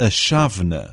a chávena.